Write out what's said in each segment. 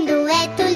dueto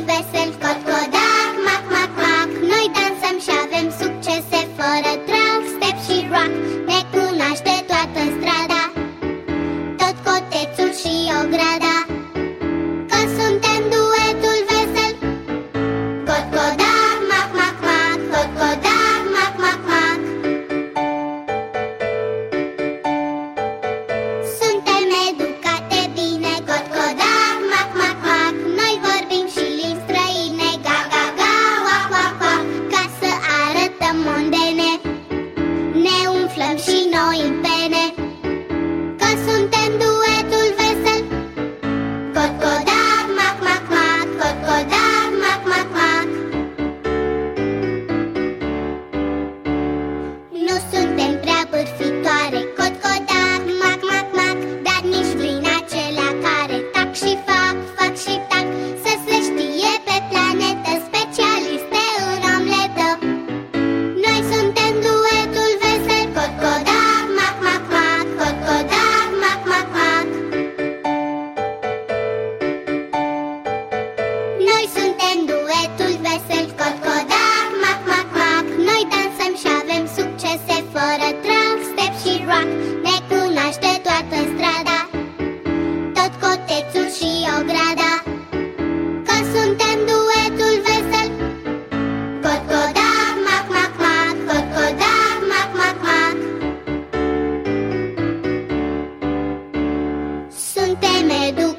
te me educa.